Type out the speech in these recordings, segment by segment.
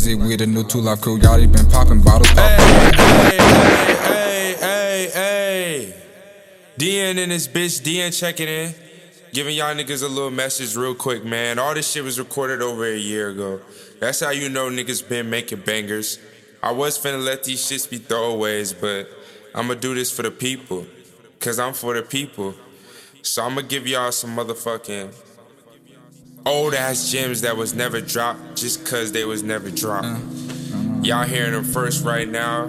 Izzy, we the new two life crew. Y'all been popping bottles, popping. Hey, hey, hey, hey, hey. DN in this bitch, DN checking in. Giving y'all niggas a little message real quick, man. All this shit was recorded over a year ago. That's how you know niggas been making bangers. I was finna let these shits be throwaways, but I'ma do this for the people. Cause I'm for the people. So I'ma give y'all some motherfucking old ass gems that was never dropped just cause they was never dropped. Uh-huh. Y'all hearing them first right now.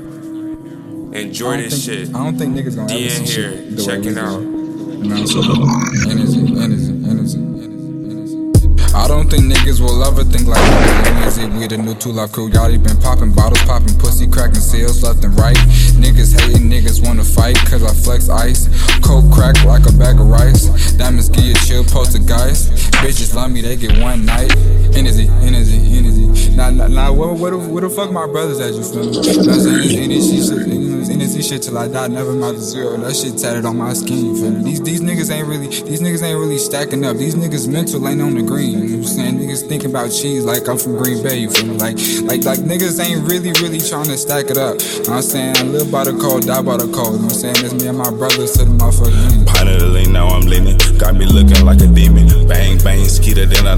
Enjoy this think, shit. I don't think niggas gonna DN see here, shit way checking out. You know what I'm saying? Energy, energy, energy, energy, energy. I don't think niggas will ever think like Energy, we the new two life crew. Y'all been popping bottles, popping pussy, cracking seals left and right. Niggas hating, niggas wanna fight, cause I flex ice. Coke crack like a bag of rice. Diamonds give you chill, post guys. Bitches love me, they get one night. Energy, energy, energy. Nah, nah, nah, where, where, the, where the fuck my brothers at, you feel me? I'm saying? Energy shit, you shit till I die, never mind the zero. That shit tatted on my skin, you feel me? These, these niggas ain't really, these niggas ain't really stacking up. These niggas mental ain't on the green, you know what I'm saying? Niggas thinking about cheese like I'm from Green Bay, you feel me? Like, like, like niggas ain't really, really trying to stack it up. You know what I'm saying? I live by the code, die by the code. You know what I'm saying? It's me and my brothers to the motherfucking end. Of the lean, now I'm leaning. Got me looking like a demon. Bang, bang,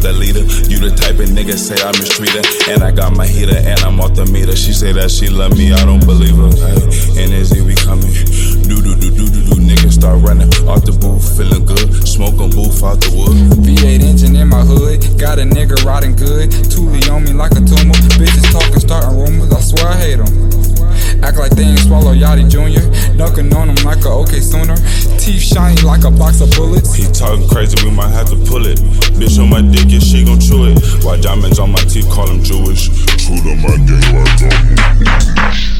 the leader. You the type of nigga say I mistreat her. And I got my heater and I'm off the meter. She say that she love me, I don't believe her. Hey, is we coming? Do do do do do do. Niggas start running off the booth, feeling good. Smoking booth out the wood. V8 engine in my hood, got a nigga riding good. Thule on me like a tumor. Bitches talking, starting Yachty Jr. Dunking on him like a okay sooner. Teeth shine like a box of bullets. He talking crazy, we might have to pull it. Bitch on my dick and she gon' chew it. White diamonds on my teeth, call him Jewish. True to my gang, like